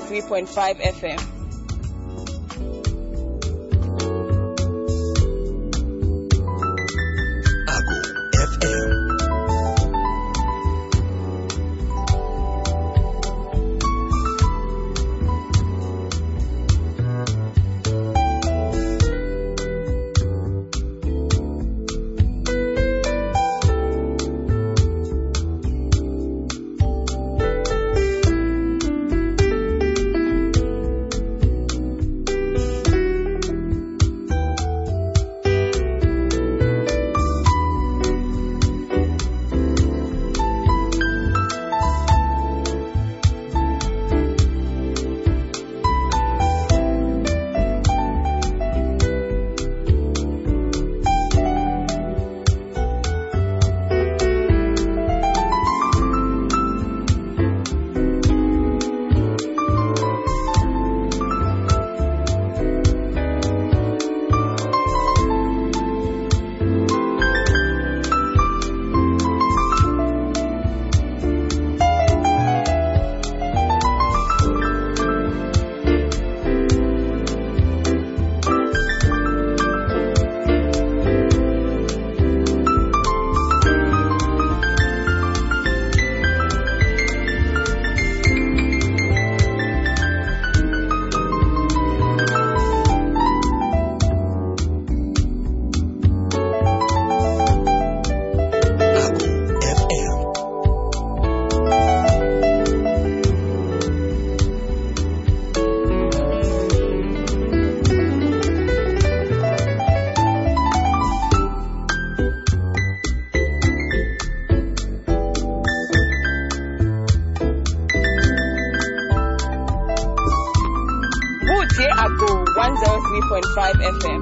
103.5 FM. 103.5 FM.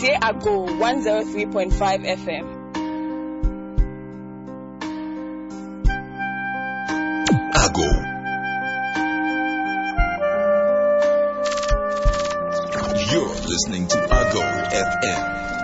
Butie Ago 103.5 FM. Ago. You're listening to Ago FM.